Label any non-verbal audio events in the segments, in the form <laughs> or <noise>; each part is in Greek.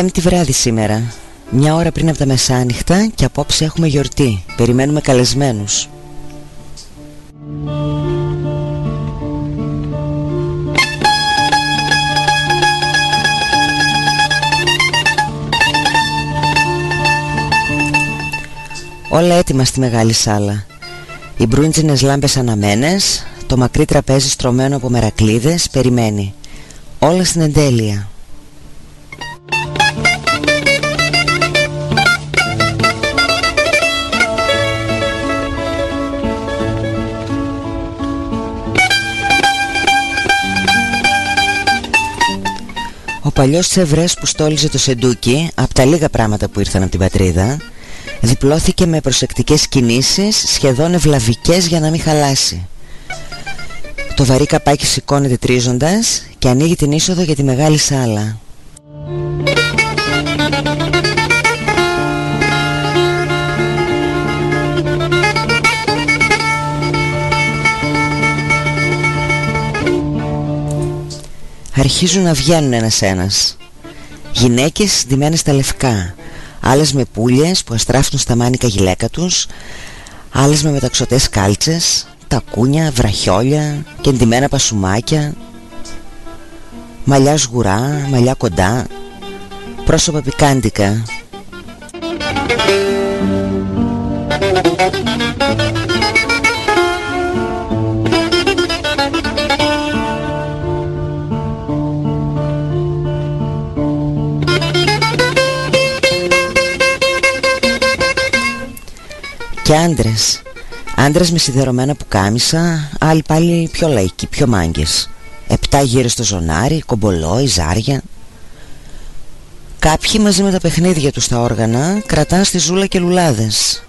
Πέμπτη βράδυ σήμερα. Μια ώρα πριν από τα μεσάνυχτα Και απόψε έχουμε γιορτή. Περιμένουμε καλεσμένους. Όλα έτοιμα στη μεγάλη σάλα. Οι μπρούντζινες λάμπες αναμένες Το μακρύ τραπέζι στρωμένο από μερακλίδες Περιμένει. Όλα στην εντέλεια Ο παλιός Τσεβρές που στόλιζε το σεντούκι Από τα λίγα πράγματα που ήρθαν από την πατρίδα Διπλώθηκε με προσεκτικές κινήσεις Σχεδόν ευλαβικές για να μην χαλάσει. Το βαρύ καπάκι σηκώνεται τρίζοντας Και ανοίγει την είσοδο για τη μεγάλη σάλα Αρχίζουν να βγαίνουν ένας-ένας Γυναίκες ντυμένες στα λευκά. Άλλες με πουλιες που αστράφτουν στα μάνικα γυλαίκα τους. Άλλες με μεταξωτές κάλτσες Τακούνια, βραχιόλια και ντυμένα πασουμάκια. Μαλλιά σγουρά, μαλλιά κοντά. Πρόσωπα πικάντικα Και άντρες. Άντρες με σιδερωμένα πουκάμισα Άλλοι πάλι πιο λαϊκοί, πιο μάγκες. Επτά γύρω στο ζωνάρι, κομπολόι, ζάρια. Κάποιοι μαζί με τα παιχνίδια τους στα όργανα Κρατάν στη ζούλα και λουλάδες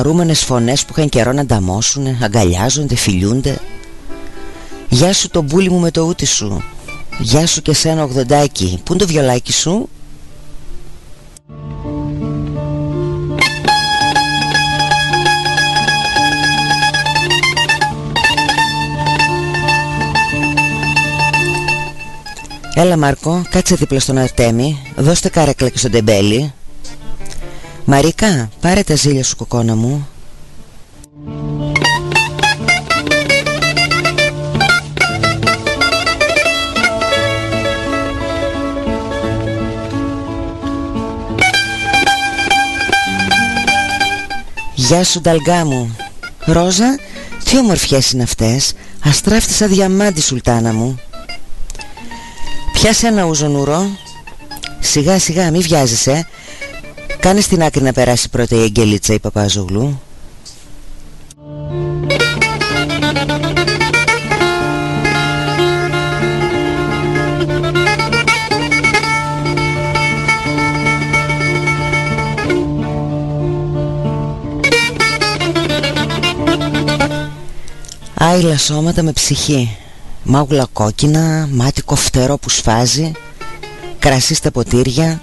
χαρούμενες φωνές που είχαν καιρό να ανταμώσουν Αγκαλιάζονται, φιλιούνται. Γεια σου το μπούλι μου με το ούτι σου. Γεια σου και σένα ογδοντάκι. Πού είναι το βιολάκι σου; Έλα Μάρκο, κάτσε δίπλα στον Αρτέμι. Δώστε καρέκλα και στον τεμπέλι Μαρίκα, πάρε τα ζήλια σου κοκόνα μου. Γεια σου νταλγκά μου. Ρόζα, τι ομορφιές είναι αυτές. Αστράφτη σαν διαμάντη σουλτάνα μου. Πιάσε ένα ουζονουρό Σιγά σιγά μη βιάζεσαι Κάνε στην άκρη να περάσει πρώτα η Αγγελίτσα η Παπαζογλού Άιλα σώματα με ψυχή. Μάγουλα κόκκινα, μάτι κοφτερό που σφάζει Κρασί στα ποτήρια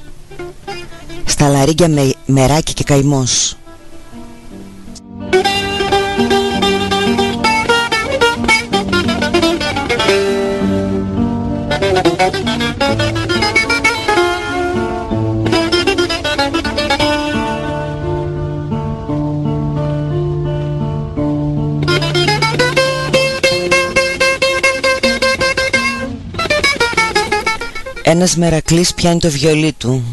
στα λαρίγκια με, μεράκι και καημός. Ένας μερακλής πιάνει το βιολί του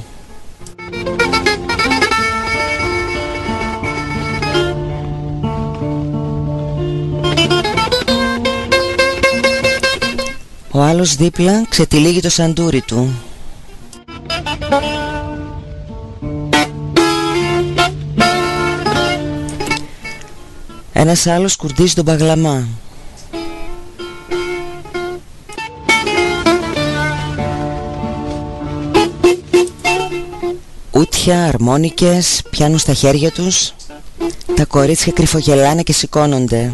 Ο άλλος δίπλα ξετυλίγει το σαντούρι του. Ένας άλλος κουρδίζει τον παγλαμά. Ούτια, αρμόνικες πιάνουν στα χέρια τους. Τα κορίτσια κρυφογελάνε και σηκώνονται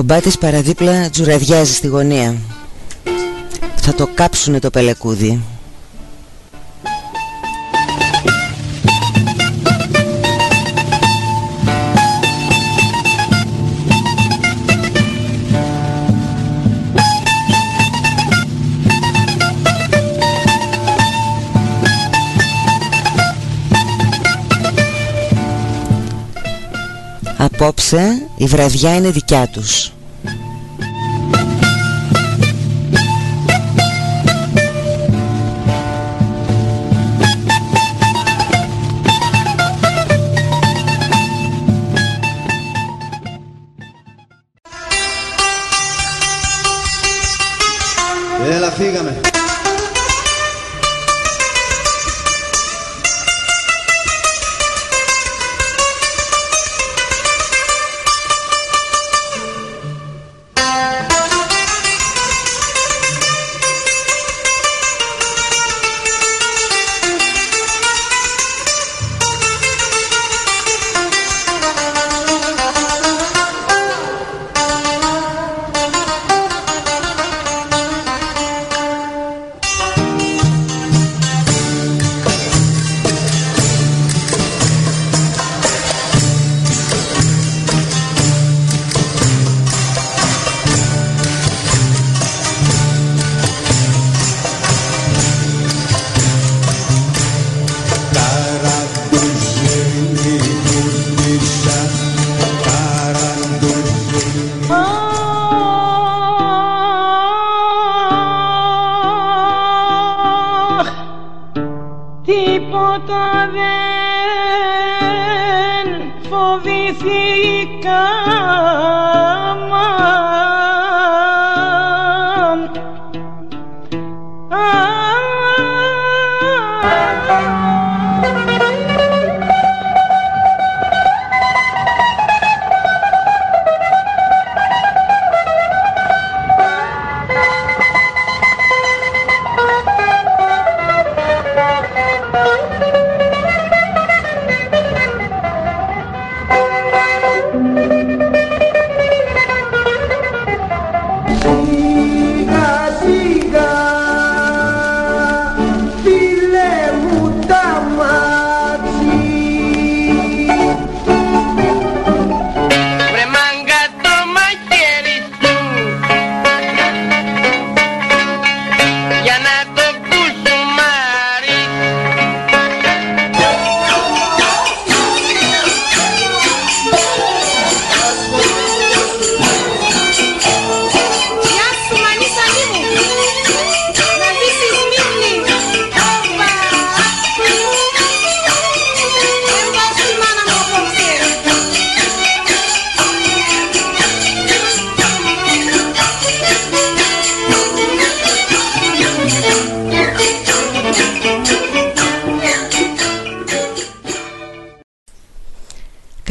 Ο μπάτης παραδίπλα τζουραδιάζει στη γωνία. Θα το κάψουνε το πελεκούδι Απόψε η βραδιά είναι δικιά τους. Έλα φύγαμε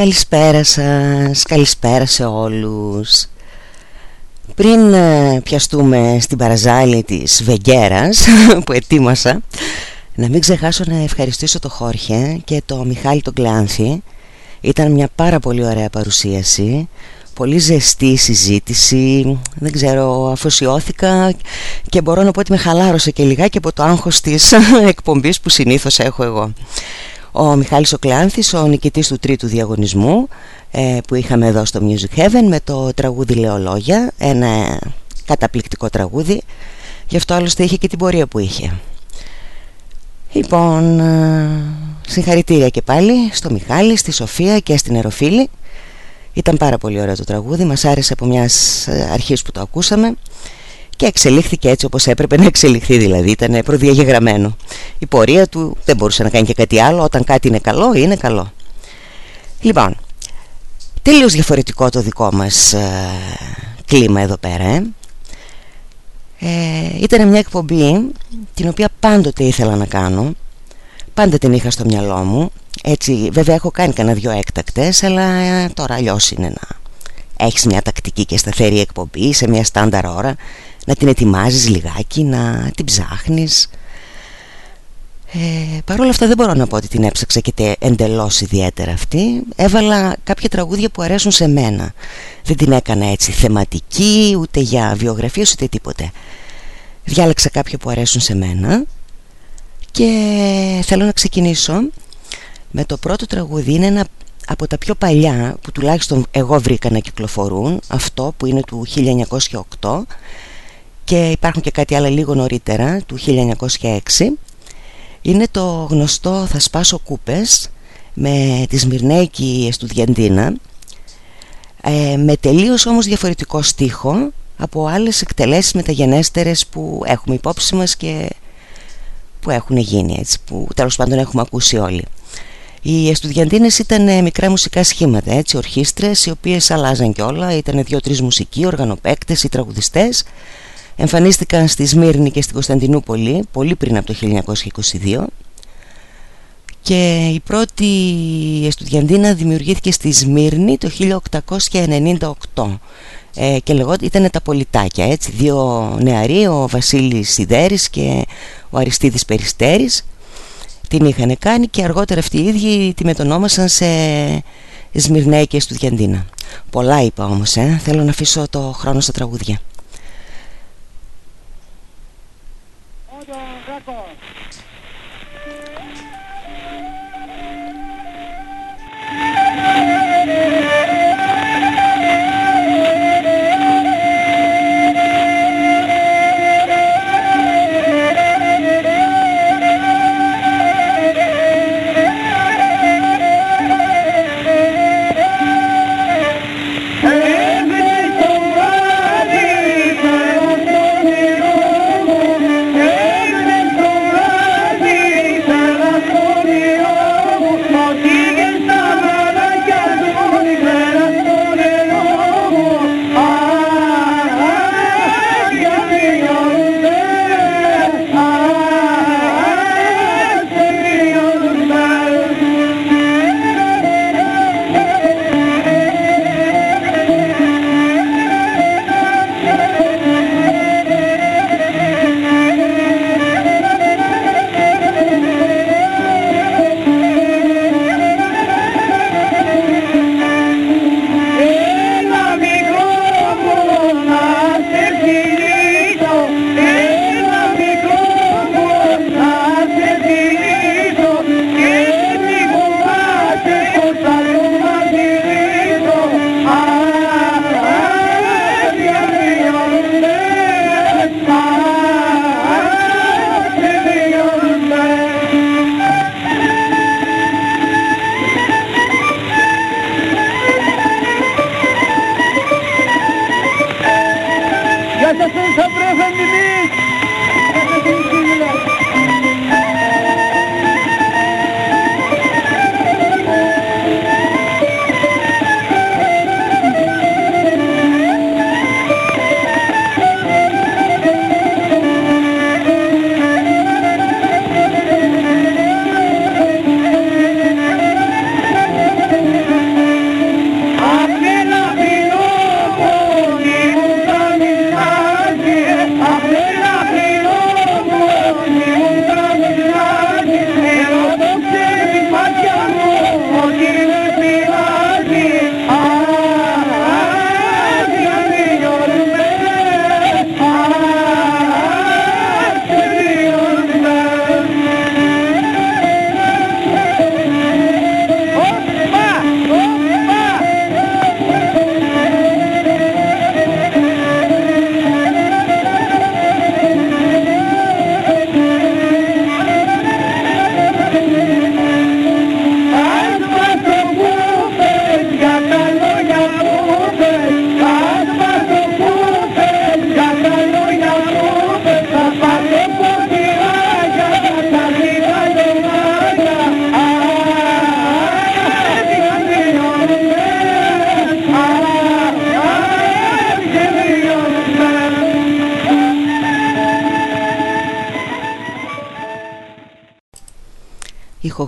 Καλησπέρα σας, καλησπέρα σε όλους Πριν ε, πιαστούμε στην παραζάλη της Βεγγέρας <laughs> που ετοίμασα Να μην ξεχάσω να ευχαριστήσω το Χόρχε και το Μιχάλη τον Κλάνθη. Ήταν μια πάρα πολύ ωραία παρουσίαση Πολύ ζεστή συζήτηση. Δεν ξέρω, αφοσιώθηκα Και μπορώ να πω ότι με χαλάρωσε και λιγάκι από το άγχος της <laughs> εκπομπής που συνήθως έχω εγώ ο Μιχάλης Οκλάνθης, ο νικητής του τρίτου διαγωνισμού ε, που είχαμε εδώ στο Music Heaven με το τραγούδι Λεολόγια, ένα καταπληκτικό τραγούδι, γι' αυτό άλλωστε είχε και την πορεία που είχε. Λοιπόν, ε, συγχαρητήρια και πάλι στο Μιχάλη, στη Σοφία και στην Εροφίλη. Ήταν πάρα πολύ ωραίο το τραγούδι, μας άρεσε από μιας ε, αρχής που το ακούσαμε και εξελίχθηκε έτσι όπως έπρεπε να εξελιχθεί δηλαδή ήταν προδιαγεγραμμένο. Η πορεία του δεν μπορούσε να κάνει και κάτι άλλο. Όταν κάτι είναι καλό είναι καλό. Λοιπόν τελείως διαφορετικό το δικό μας ε, κλίμα εδώ πέρα ε. Ε, ήταν μια εκπομπή την οποία πάντοτε ήθελα να κάνω. Πάντα την είχα στο μυαλό μου. Έτσι βέβαια έχω κάνει κανένα δυο έκτακτες αλλά ε, τώρα αλλιώς είναι να έχεις μια τακτική και σταθερή εκπομπή σε μια στάνταρ ώρα να την ετοιμάζεις λιγάκι, να την ψάχνεις. Ε, Παρ' όλα αυτά δεν μπορώ να πω ότι την έψαξα και εντελώς ιδιαίτερα αυτή. Έβαλα κάποια τραγούδια που αρέσουν σε μένα. Δεν την έκανα έτσι θεματική ούτε για βιογραφίες ούτε τίποτε. Διάλεξα κάποια που αρέσουν σε μένα. Και θέλω να ξεκινήσω με το πρώτο τραγούδι. Είναι ένα από τα πιο παλιά που τουλάχιστον εγώ βρήκα να κυκλοφορούν. Αυτό που είναι του 1908 Και υπάρχουν και κάτι άλλο λίγο νωρίτερα του 1906 είναι το γνωστό «Θα σπάσω κούπες» με τη Σμυρνέικη Εστουδιαντίνα. Ε, με τελείως όμως διαφορετικό στίχο από άλλες εκτελέσεις μεταγενέστερες που έχουμε υπόψη μας και που έχουν γίνει έτσι, που τέλος πάντων έχουμε ακούσει όλοι. Οι Εστουδιαντίνες ήταν ε, μικρά μουσικά σχήματα, έτσι, ορχήστρες οι οποίες αλλάζαν κιόλα, ήταν δύο-τρεις μουσικοί, οργανοπαίκτες ή τραγουδιστές Εμφανίστηκαν στη Σμύρνη και στην Κωνσταντινούπολη πολύ πριν από το 1922 και η πρώτη Εστουδιαντίνα δημιουργήθηκε στη Σμύρνη το 1898 ε, και λεγόταν ήταν τα πολιτάκια έτσι. Δύο νεαροί ο Βασίλης Σιδέρης και ο Αριστίδης Περιστέρης την είχαν κάνει και αργότερα αυτοί οι ίδιοι τη μετονόμασαν σε Σμυρνέικη Εστουδιαντίνα πολλά είπα όμως ε, θέλω να αφήσω το χρόνο στα τραγούδια Records.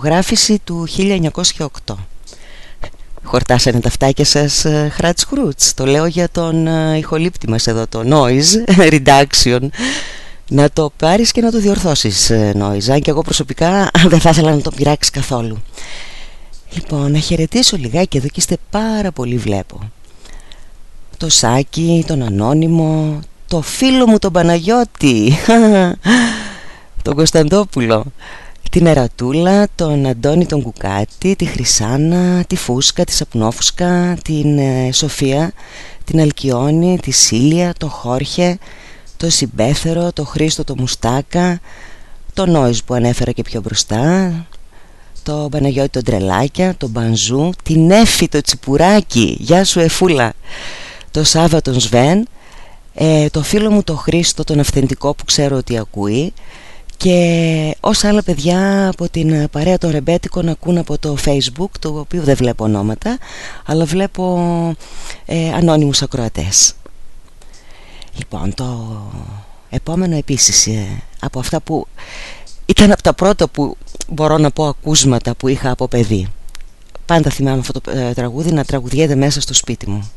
Ηχογράφηση του 1908 Χορτάσανε τα φτάκια σας ε, χράτς χρούτς Το λέω για τον ε, ηχολήπτη μας εδώ Το noise <laughs> reduction να το πάρεις και να το διορθώσεις ε, Νόιζα και εγώ προσωπικά <laughs> δεν θα ήθελα να το πειράξεις καθόλου. Λοιπόν, να χαιρετήσω λιγάκι εδώ και είστε πάρα πολύ βλέπω. Το Σάκη, τον Ανώνυμο, το φίλο μου τον Παναγιώτη <laughs> Τον Κωνσταντόπουλο Την Ερατούλα, τον Αντώνη τον Κουκάτη, τη Χρυσάνα, τη Φούσκα, τη Σαπνόφουσκα, την ε, Σοφία, την Αλκιόνη, τη Σίλια, τον Χόρχε το Συμπέθερο, το Χρήστο το Μουστάκα, το Νόης που ανέφερα και πιο μπροστά, το Παναγιώτη το Τρελάκια, το Μπανζού, την Έφη το Τσιπουράκι, γεια σου Εφούλα, το Σάβα τον Σβέν, ε, το φίλο μου το Χρήστο τον αυθεντικό που ξέρω ότι ακούει και όσα άλλα παιδιά από την παρέα των Ρεμπέτικων ακούν από το facebook το οποίο δεν βλέπω ονόματα αλλά βλέπω ε, ανώνυμους ακροατές. Λοιπόν το επόμενο επίσης ε, από αυτά που ήταν από τα πρώτα που μπορώ να πω ακούσματα που είχα από παιδί. Πάντα θυμάμαι αυτό το ε, τραγούδι να τραγουδιέται μέσα στο σπίτι μου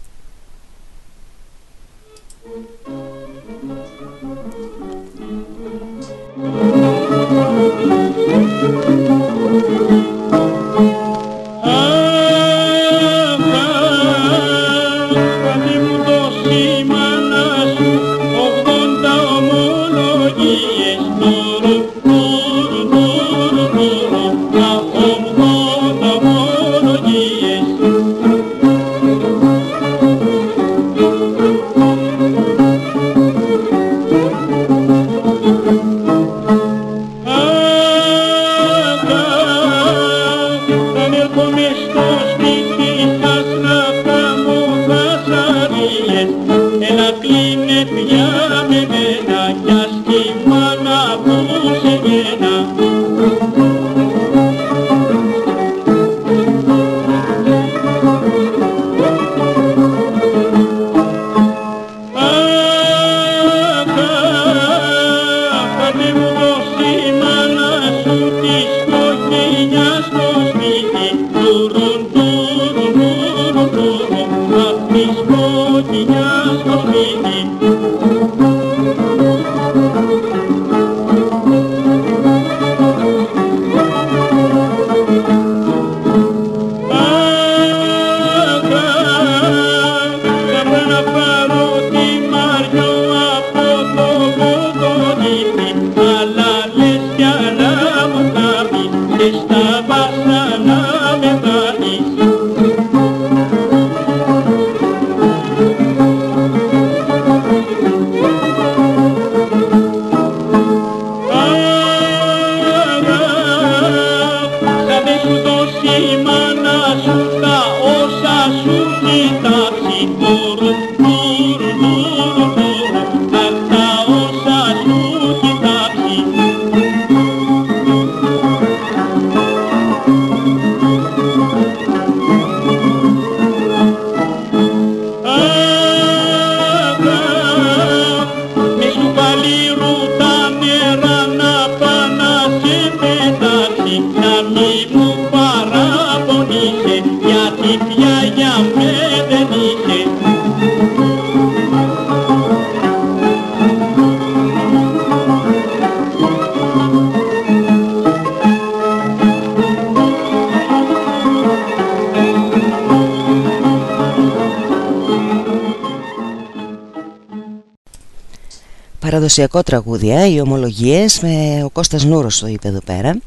παραδοσιακό τραγούδια, οι ομολογίες με ο Κώστας Νούρος το είπε εδώ πέρα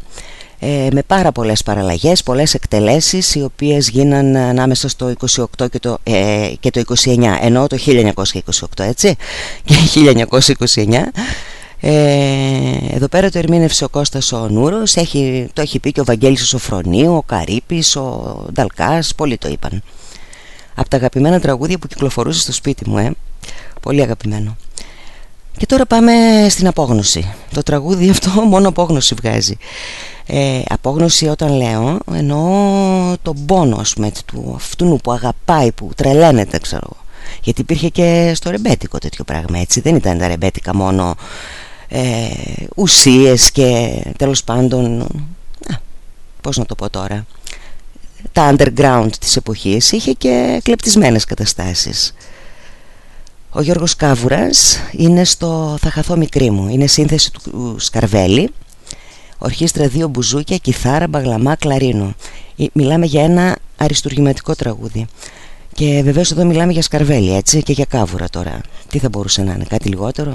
ε, με πάρα πολλές παραλλαγές, πολλές εκτελέσεις οι οποίες γίναν ανάμεσα στο 28 και το, ε, και το 29 ενώ το 1928 έτσι και <laughs> 1929 ε, εδώ πέρα το ερμήνευσε ο Κώστας ο Νούρος έχει, το έχει πει και ο Βαγγέλης ο Σοφρονίου, ο Καρύπης, ο Νταλκάς, πολλοί το είπαν από τα αγαπημένα τραγούδια που κυκλοφορούσε στο σπίτι μου ε. πολύ αγαπημένο και τώρα πάμε στην απόγνωση. Το τραγούδι αυτό <laughs> μόνο απόγνωση βγάζει. Ε, απόγνωση όταν λέω εννοώ τον πόνο με, του αυτού που αγαπάει, που τρελαίνεται ξέρω Γιατί υπήρχε και στο ρεμπέτικο τέτοιο πράγμα έτσι. Δεν ήταν τα ρεμπέτικα μόνο ε, ουσίες και τέλος πάντων... Α, πώς να το πω τώρα... Τα underground της εποχής είχε και κλεπτισμένες καταστάσεις Ο Γιώργος Κάβουρας είναι στο «Θα χαθώ μικρή μου». Είναι σύνθεση του Σκαρβέλη. Ορχήστρα δύο μπουζούκια, κιθάρα, μπαγλαμά, κλαρίνο. Ε, μιλάμε για ένα αριστουργηματικό τραγούδι. Και βεβαίως εδώ μιλάμε για Σκαρβέλη, έτσι, και για Κάβουρα τώρα. Τι θα μπορούσε να είναι, κάτι λιγότερο;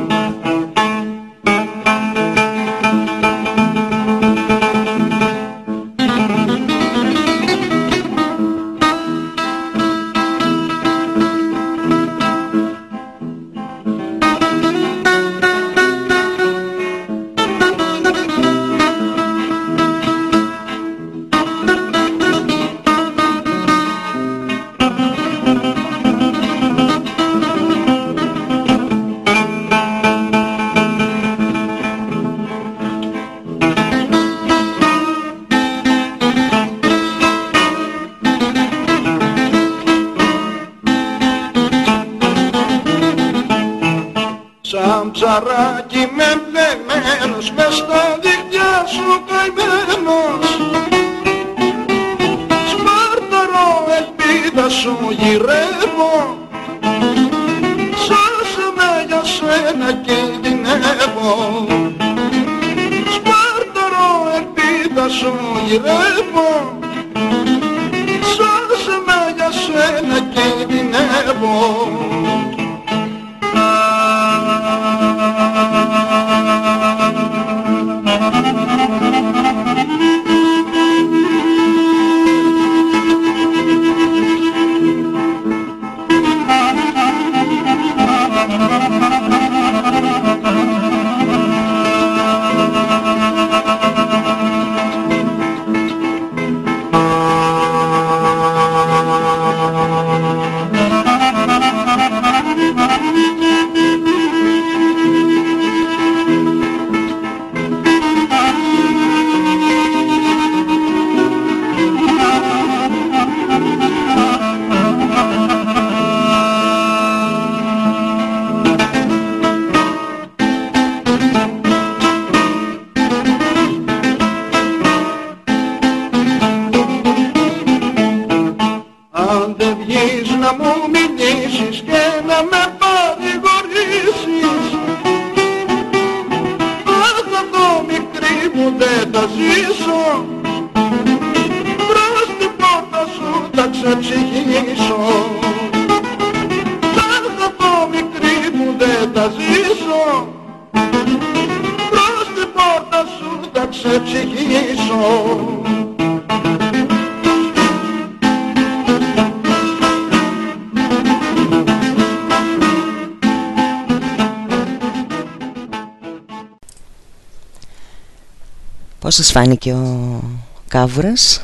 σας φάνηκε ο Κάβουρας;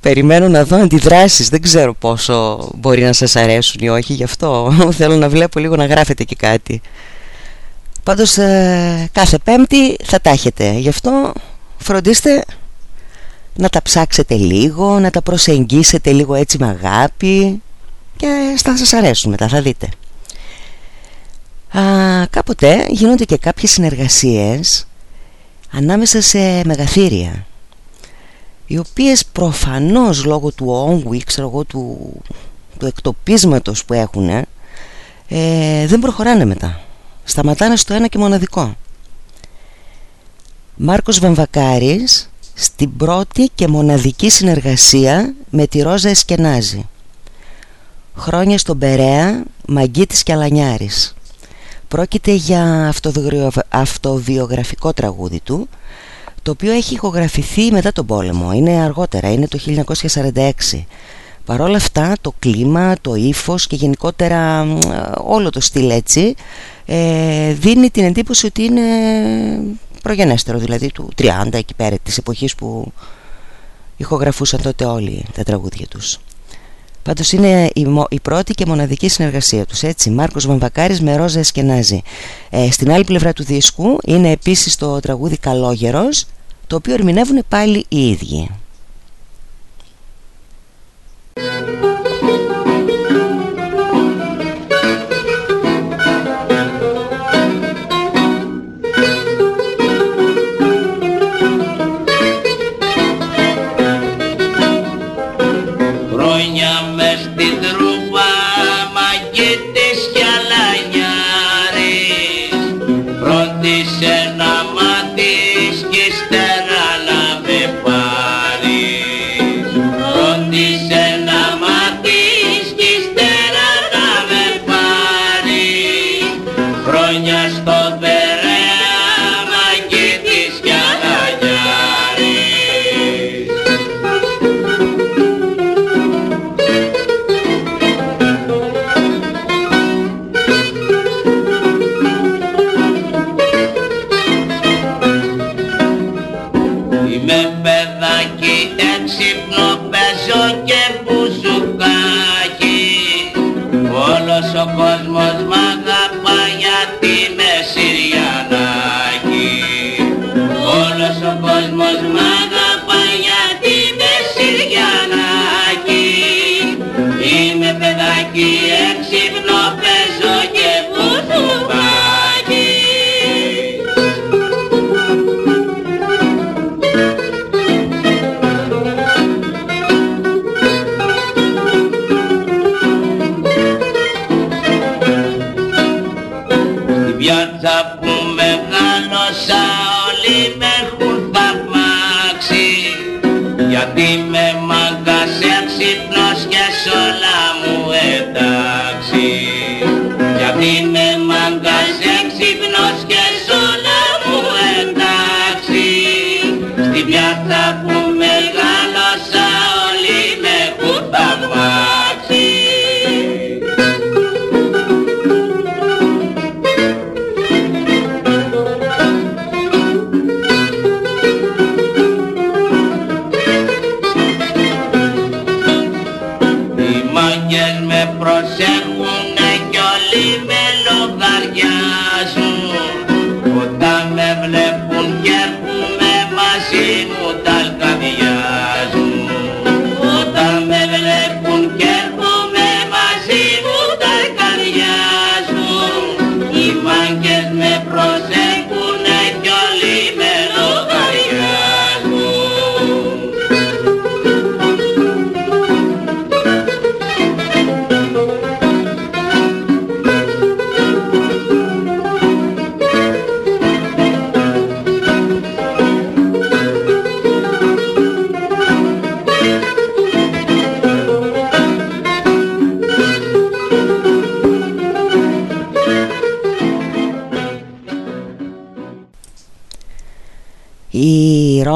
Περιμένω να δω αντιδράσεις. Δεν ξέρω πόσο μπορεί να σας αρέσουν ή όχι Γι' αυτό θέλω να βλέπω λίγο να γράφετε και κάτι. Πάντως ε, κάθε πέμπτη θα τα έχετε. Γι' αυτό φροντίστε να τα ψάξετε λίγο Να τα προσεγγίσετε λίγο έτσι με αγάπη Και θα σας αρέσουν μετά θα δείτε. Α, κάποτε γίνονται και κάποιες συνεργασίες ανάμεσα σε μεγαθύρια οι οποίες προφανώς λόγω του όγκου ή ξέρω εγώ του, του εκτοπίσματος που έχουν ε, δεν προχωράνε μετά. Σταματάνε στο ένα και μοναδικό. Μάρκος Βαμβακάρης στην πρώτη και μοναδική συνεργασία με τη Ρόζα Εσκενάζη. Χρόνια στον Περέα Μαγκίτης και Αλανιάρης Πρόκειται για αυτοβιογραφικό τραγούδι του το οποίο έχει ηχογραφηθεί μετά τον πόλεμο είναι αργότερα, είναι το 1946 Παρόλα αυτά το κλίμα, το ύφος και γενικότερα όλο το στυλ έτσι ε, δίνει την εντύπωση ότι είναι προγενέστερο δηλαδή του 30 εκεί πέρα της εποχής που ηχογραφούσαν τότε όλοι τα τραγούδια τους. Πάντως είναι η, πρώτη και μοναδική συνεργασία τους έτσι. Μάρκος Βαμβακάρης με Ρόζα Εσκενάζη. Ε, Στην άλλη πλευρά του δίσκου είναι επίσης το τραγούδι Καλόγερος Το οποίο ερμηνεύουν πάλι οι ίδιοι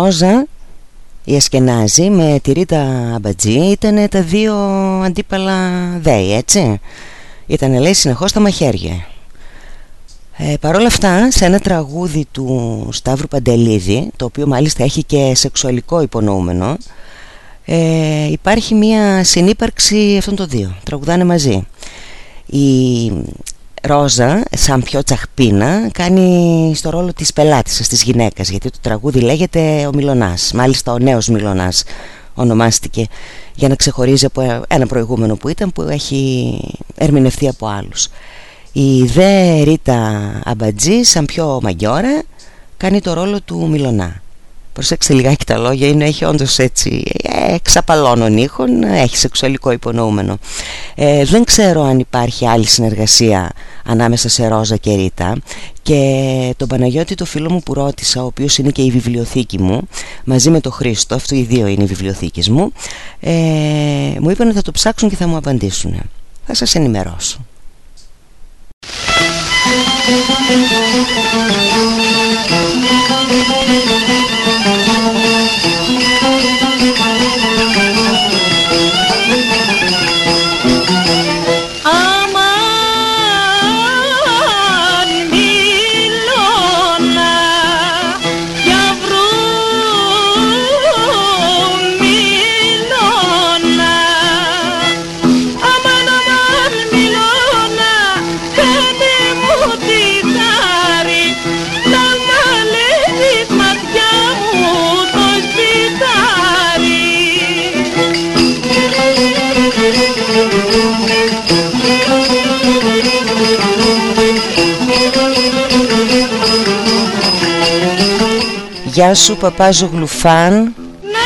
Ρόζα η Ασκενάζη με τη Ρίτα Αμπατζή ήταν τα δύο αντίπαλα δέη έτσι. Ήταν λέει συνεχώς τα μαχαίρια. Ε, Παρ' όλα αυτά σε ένα τραγούδι του Σταύρου Παντελίδη το οποίο μάλιστα έχει και σεξουαλικό υπονοούμενο ε, υπάρχει μια συνύπαρξη αυτών των δύο. Τραγουδάνε μαζί. Η Ρόζα, σαν πιο τσαχπίνα, κάνει στο ρόλο της πελάτησας, της γυναίκας γιατί το τραγούδι λέγεται ο Μιλωνάς, μάλιστα ο νέος Μιλωνάς ονομάστηκε για να ξεχωρίζει από ένα προηγούμενο που ήταν που έχει ερμηνευτεί από άλλους. Η δε Ρίτα Αμπατζή, σαν πιο μαγιόρα, κάνει το ρόλο του Μιλωνά. Προσέξτε λιγάκι τα λόγια, είναι, έχει όντως έτσι εξαπαλώνων ήχων, έχει σεξουαλικό υπονοούμενο. Ε, δεν ξέρω αν υπάρχει άλλη συνεργασία ανάμεσα σε Ρόζα και Ρίτα και τον Παναγιώτη το φίλο μου που ρώτησα, ο οποίος είναι και η βιβλιοθήκη μου, μαζί με τον Χρήστο, αυτό οι δύο είναι οι βιβλιοθήκες μου, ε, μου είπαν ότι θα το ψάξουν και θα μου απαντήσουν. Θα σας ενημερώσω. Γεια σου παπάζο γλουφάν Να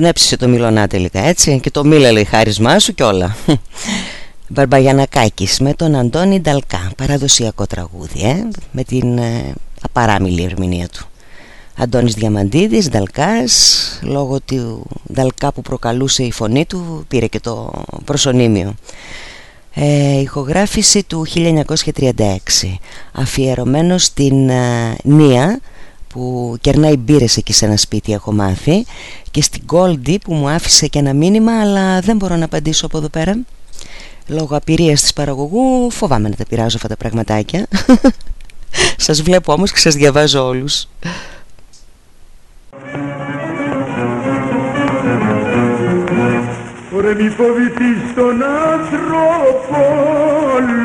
Τον έψησε το Μιλωνά τελικά έτσι Και το μίλα λέει χάρισμά σου και όλα. <laughs> Μπαρμπαγιανακάκης με τον Αντώνη Νταλκά. Παραδοσιακό τραγούδι ε; Με την ε, απαράμιλη ερμηνεία του. Αντώνης Διαμαντίδης, Νταλκάς Λόγω του Νταλκά που προκαλούσε η φωνή του Πήρε και το προσωνύμιο. Ε, Ηχογράφηση του 1936 Αφιερωμένο στην ε, Νία που κερνάει μπύρες εκεί σε ένα σπίτι έχω μάθει και στην Goldie που μου άφησε και ένα μήνυμα αλλά δεν μπορώ να απαντήσω από εδώ πέρα. Λόγω απειρίας της παραγωγού φοβάμαι να τα πειράζω αυτά τα πραγματάκια. <laughs> Σας βλέπω όμως και σας διαβάζω όλους. Ωραία μη φοβηθείς τον άνθρωπο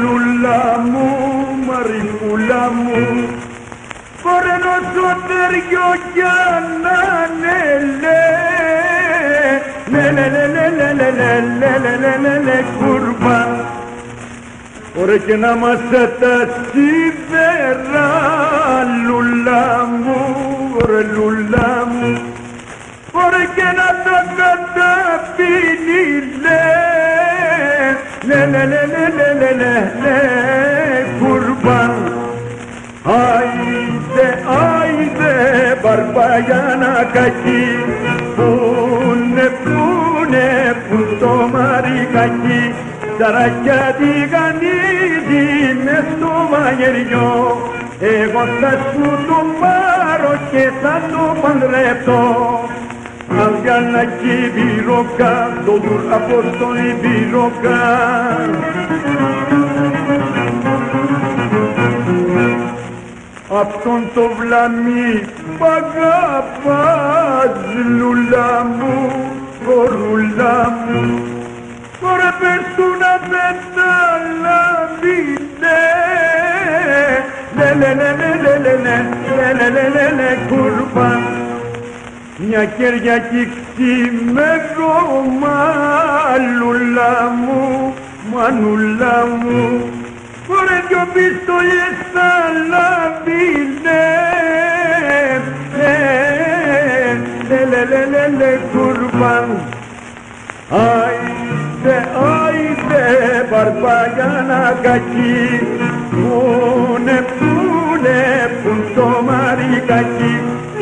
Λούλα μου, Μαρινούλα μου Ωραία νόσο τέριο για να ναι λέ Ναι ναι ναι ναι ναι ναι ναι ναι ναι ναι ναι ναι κουρμπά Ωραία και να μας τα σίδερα Λούλα μου, ωραία λούλα μου Ωραία και να μπαρμπαγιάνα κακή, πούνε, πούνε, που το μαρικακί, σαρακιά τη γανίδι μες στο μαγειριό, εγώ θα σου το πάρω και θα το παντρευτώ. Αυγιανακή βυρώκα, το δουρ αποστολή βυρώκα. Αυτόν το βλαμί μ' αγαπάς λουλά μου, κορούλα μου Ωραία πες του να δεν τα λάβει ναι Ναι ναι ναι ναι ναι ναι ναι ναι ναι ναι ναι ναι κουρπά μια Κυριακή ξημερώμα λουλά μου, μανούλα μου Ωραία δυο πιστολιές θα λάβει ναι λε λε λε λε κουρμπάν Άιντε, άιντε, μπαρμπαγιάνα κακή Πούνε, πούνε, πουν το μαρικακί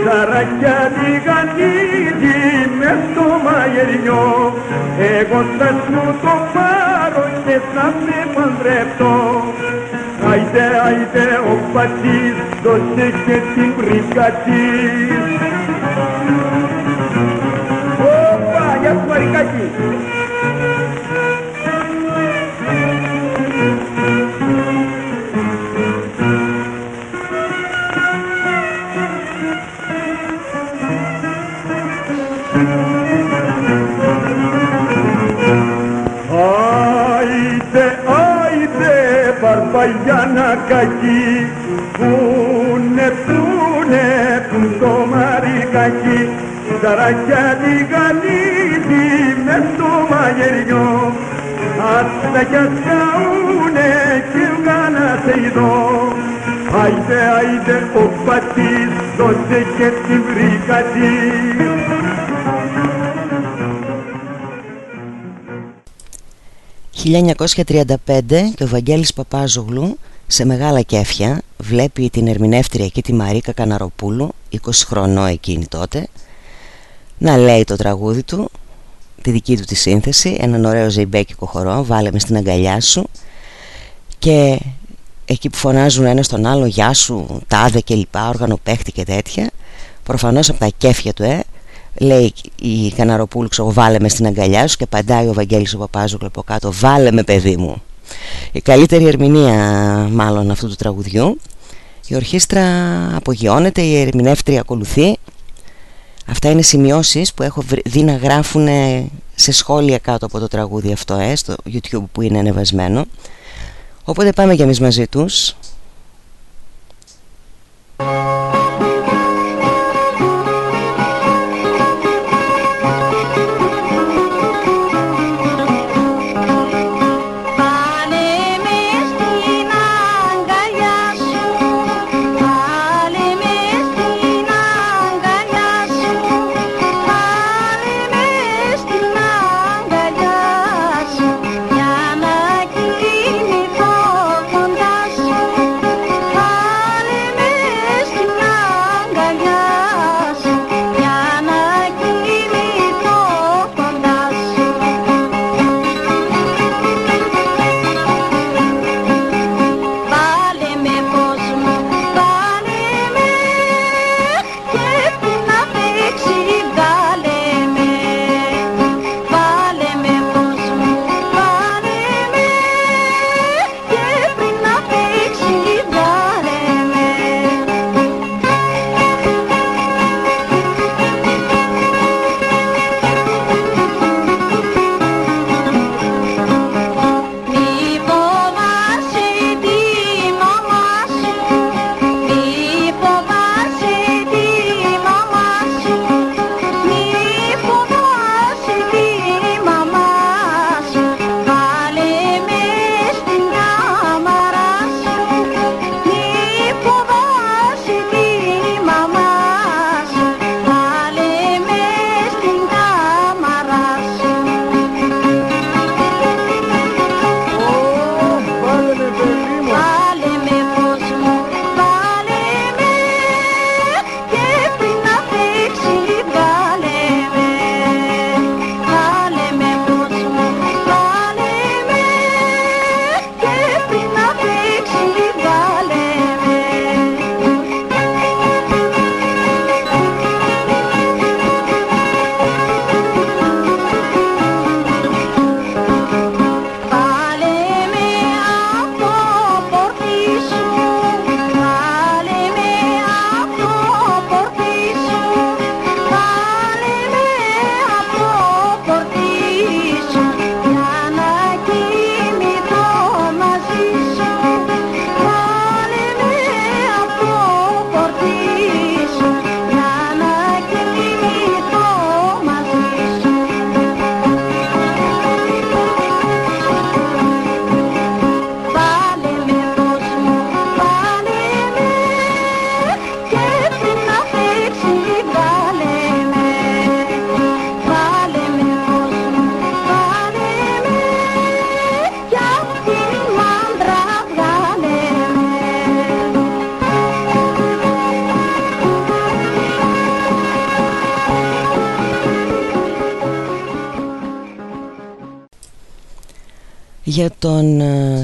Σαρακιά λιγανίδι μες στο μαγεριό Εγώ θα σου το πάρω και θα σε παντρευτώ Άιντε, άιντε, ο πατής, δώσε και την πρίκα της μπαρμπαγιάνα κακή, πούνε, πούνε, πουν το μαρικακί, σαρακιά λιγανίδι μες στο μαγεριό, άστα κι ασκαούνε κι να σε ειδώ. Άιντε, άιντε, ο πατής, δώσε και την βρήκα της. «1935» και ο Βαγγέλης Παπάζογλου σε μεγάλα κέφια βλέπει την ερμηνεύτρια εκεί τη Μαρίκα Καναροπούλου 20 χρονών εκείνη τότε να λέει το τραγούδι του τη δική του τη σύνθεση έναν ωραίο ζεϊμπέκικο χορό βάλε με στην αγκαλιά σου και εκεί που φωνάζουν ένα στον άλλο γεια σου, τάδε και λοιπά όργανο παίχτη και τέτοια προφανώς από τα κέφια του ε, λέει η Καναροπούλου ξέρω βάλε με στην αγκαλιά σου και παντάει ο Βαγγέλης ο Παπάζογλου από κάτω βάλε με παιδί μου η καλύτερη ερμηνεία μάλλον αυτού του τραγουδιού. Η ορχήστρα απογειώνεται, η ερμηνεύτρια ακολουθεί. Αυτά είναι σημειώσεις που έχω δει να γράφουν σε σχόλια κάτω από το τραγούδι αυτό ε, στο YouTube που είναι ανεβασμένο. Οπότε πάμε κι εμείς μαζί τους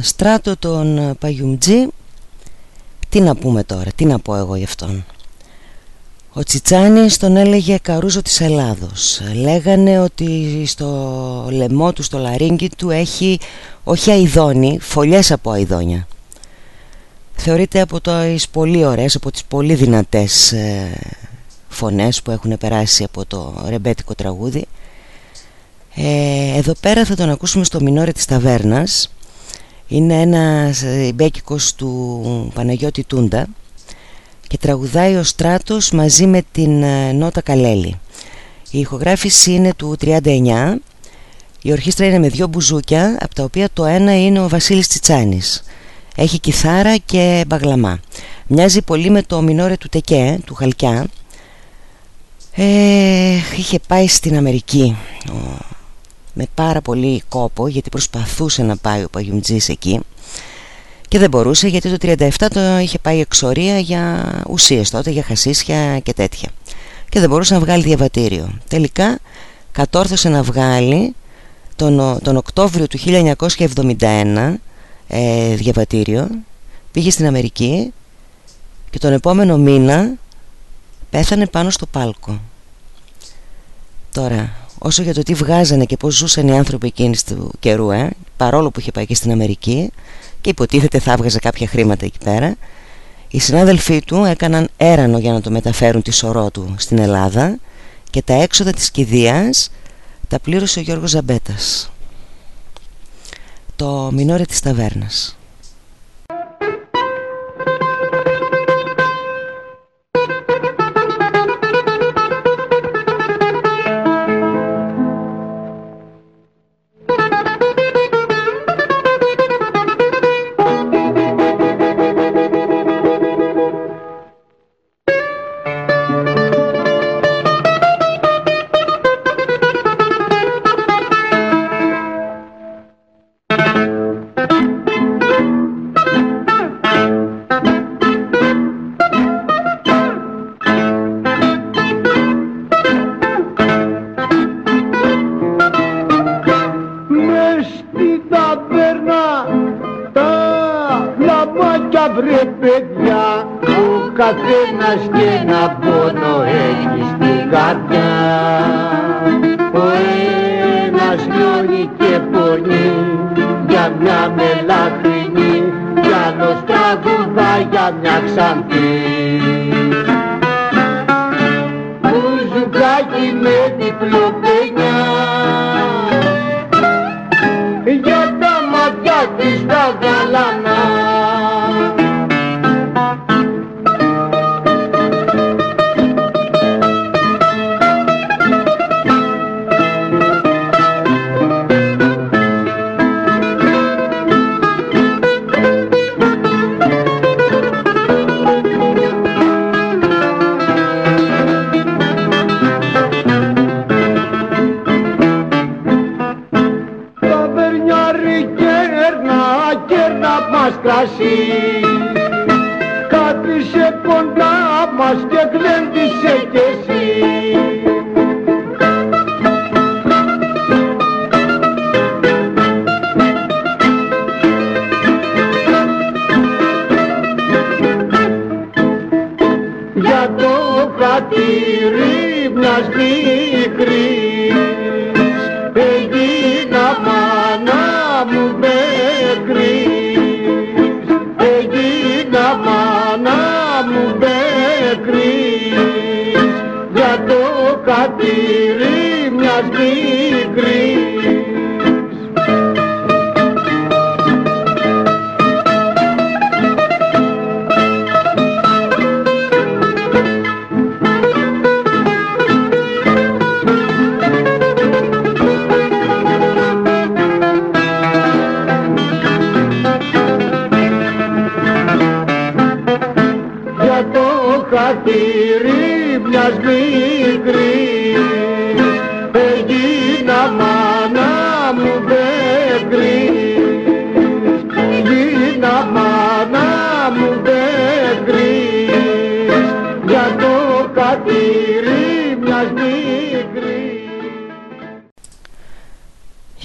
στράτο τον ε, Παγιουμτζή Τι να πούμε τώρα, τι να πω εγώ γι' αυτόν. Ο Τσιτσάνης τον έλεγε καρούζο της Ελλάδος. Λέγανε ότι στο λαιμό του, στο λαρίνκι του έχει όχι αηδόνι, φωλιές από αηδόνια Θεωρείται από τις πολύ ωραίες, από τις πολύ δυνατές ε, φωνές που έχουν περάσει από το ρεμπέτικο τραγούδι. Ε, εδώ πέρα θα τον ακούσουμε στο Μινόρε της Ταβέρνας Είναι ένας μπέκικος του Παναγιώτη Τούντα Και τραγουδάει ο Στράτος μαζί με την ε, Νότα Καλέλη. Η ηχογράφηση είναι του 39 Η ορχήστρα είναι με δυο μπουζούκια Από τα οποία το ένα είναι ο Βασίλης Τσιτσάνης. Έχει κιθάρα και μπαγλαμά. Μοιάζει πολύ με το Μινόρε του Τεκέ, του Χαλκιά. Ε, είχε πάει στην Αμερική ο με πάρα πολύ κόπο γιατί προσπαθούσε να πάει ο Παγιουμτζής εκεί και δεν μπορούσε γιατί το 37 το είχε πάει εξορία για ουσίες τότε, για χασίσια και τέτοια και δεν μπορούσε να βγάλει διαβατήριο. Τελικά κατόρθωσε να βγάλει τον, τον Οκτώβριο του 1971 ε, διαβατήριο, πήγε στην Αμερική και τον επόμενο μήνα πέθανε πάνω στο πάλκο. Τώρα, όσο για το τι βγάζανε και πώς ζούσαν οι άνθρωποι εκείνης του καιρού ε, παρόλο που είχε πάει και στην Αμερική και υποτίθεται θα έβγαζε κάποια χρήματα εκεί πέρα οι συνάδελφοί του έκαναν έρανο για να το μεταφέρουν τη σωρό του στην Ελλάδα και τα έξοδα της κηδείας τα πλήρωσε ο Γιώργος Ζαμπέτας. Το μινόρε της ταβέρνας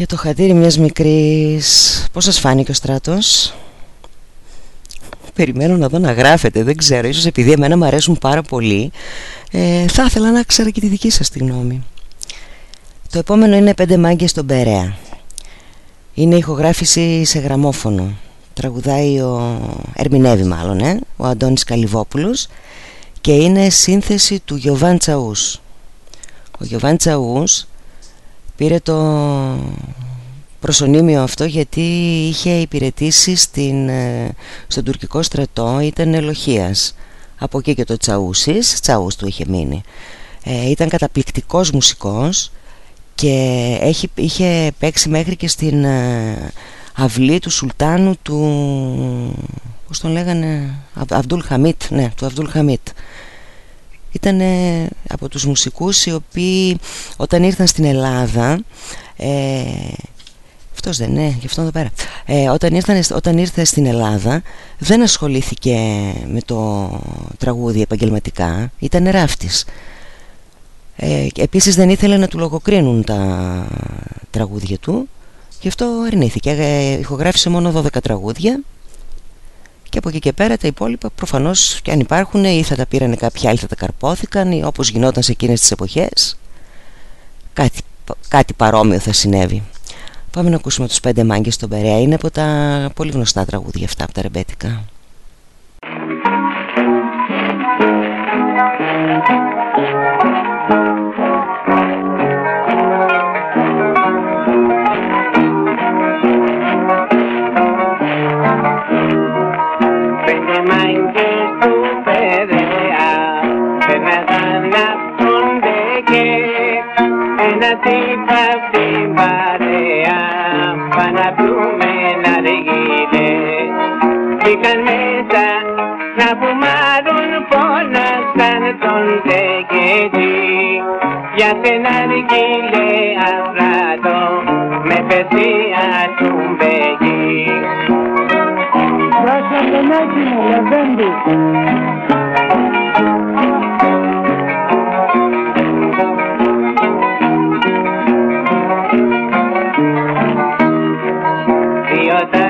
Για το χατήρι μιας μικρής Πώς σας φάνηκε ο στράτος; Περιμένω να δω να γράφετε Δεν ξέρω, ίσως επειδή εμένα μου αρέσουν πάρα πολύ ε, Θα ήθελα να ξέρω και τη δική σας τη γνώμη. Το επόμενο είναι πέντε μάγκες στον Περέα Είναι ηχογράφηση σε γραμμόφωνο. Τραγουδάει ο... Ερμηνεύει μάλλον ε, Ο Αντώνης Καλυβόπουλος Και είναι σύνθεση του Γιωβάν Τσαούς. Ο Γιωβάν Τσαούς πήρε το προσωνύμιο αυτό γιατί είχε υπηρετήσει στην, ε, στον τουρκικό στρατό, ήταν ελοχίας. Από εκεί και το Τσαούσης, Τσαούς του είχε μείνει. Ε, ήταν καταπληκτικός μουσικός και έχει, είχε παίξει μέχρι και στην ε, αυλή του Σουλτάνου του... πώς τον λέγανε... Αβδούλ Χαμίτ, ναι, του Αβδούλ Χαμίτ. Ήταν από τους μουσικούς οι οποίοι όταν ήρθαν στην Ελλάδα ε, αυτός δεν είναι, γι' αυτό εδώ πέρα. Ε, όταν, ήρθαν, όταν ήρθε στην Ελλάδα δεν ασχολήθηκε με το τραγούδι επαγγελματικά ήταν ράφτης. Ε, επίσης δεν ήθελε να του λογοκρίνουν τα τραγούδια του γι' αυτό αρνήθηκε. Ε, ηχογράφησε μόνο 12 τραγούδια και από εκεί και πέρα τα υπόλοιπα προφανώς και αν υπάρχουν ή θα τα πήρανε κάποιοι άλλοι θα τα καρπόθηκαν ή όπως γινόταν σε εκείνες τις εποχές κάτι, κάτι παρόμοιο θα συνέβη. Πάμε να ακούσουμε τους πέντε μάγκες στον Περέα. Είναι από τα πολύ γνωστά τραγούδια αυτά από τα ρεμπέτικα για σένα ρεγγύλε αφράτο με πεσία του μπεγί Βάσα πενάκι μου, Λεβέντη. Δύο τα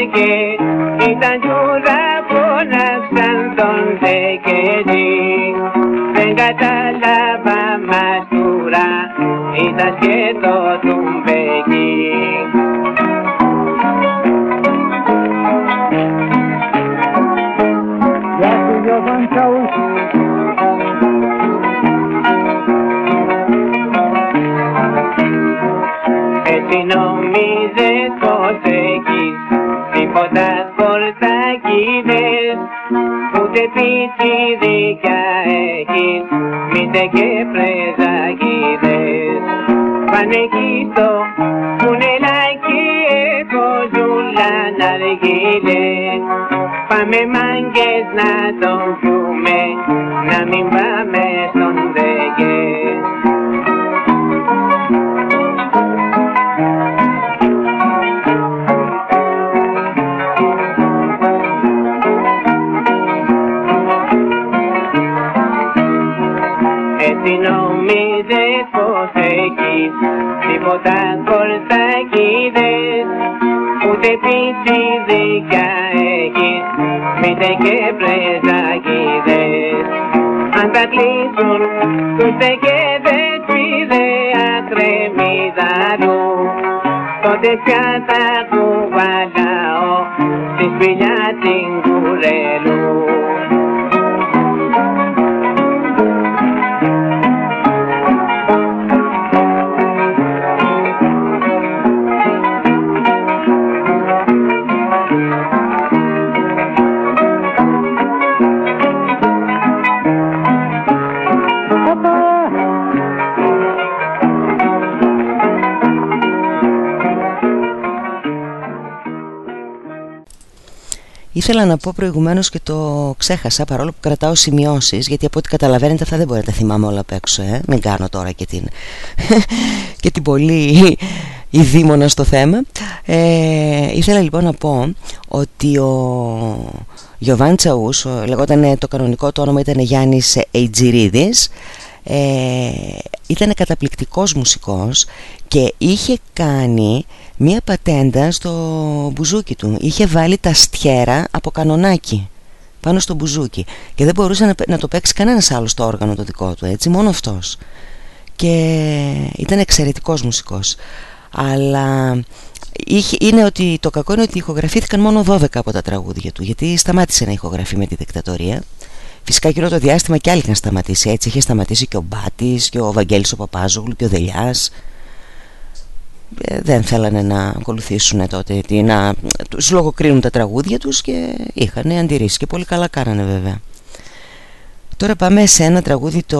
again. Ούτε πιτσιρίκια έχεις μήτε και πρεζακίδες Πάνε εκεί στο κουνελάκι έχω ζούλα να αργίλες Πάμε μάγκες να τον αν τα κλείσουν τους τεκέδες πηδέα κρεμμυδαρού τότε Ήθελα να πω προηγουμένως και το ξέχασα παρόλο που κρατάω σημειώσεις γιατί από ό,τι καταλαβαίνετε αυτά δεν μπορεί να τα θυμάμαι όλα απ' έξω ε. Μην κάνω τώρα και την, <laughs> και την πολύ η δίμονα στο θέμα ε, ήθελα λοιπόν να πω ότι ο Γιωβάν Τσαούς λεγόταν το κανονικό του όνομα ήταν Γιάννης Ειτζιρίδης ε, ήταν καταπληκτικός μουσικός και είχε κάνει μία πατέντα στο μπουζούκι του. Είχε βάλει τα στιέρα από κανονάκι πάνω στο μπουζούκι. Και δεν μπορούσε να, να το παίξει κανένας άλλος το όργανο το δικό του έτσι μόνο αυτός. Και ήταν εξαιρετικός μουσικός. Αλλά είχε, είναι ότι, το κακό είναι ότι ηχογραφήθηκαν μόνο 12 από τα τραγούδια του γιατί σταμάτησε να ηχογραφεί με τη δικτατορία. Φυσικά εκείνο το διάστημα και άλλοι είχαν σταματήσει έτσι. Είχε σταματήσει και ο Μπάτης και ο Βαγγέλης ο Παπάζογλου και ο Δελιάς. ε, δεν θέλανε να ακολουθήσουν τότε να τους λογοκρίνουν τα τραγούδια τους και είχαν αντιρρήσεις και πολύ καλά κάνανε βέβαια. Τώρα πάμε σε ένα τραγούδι το,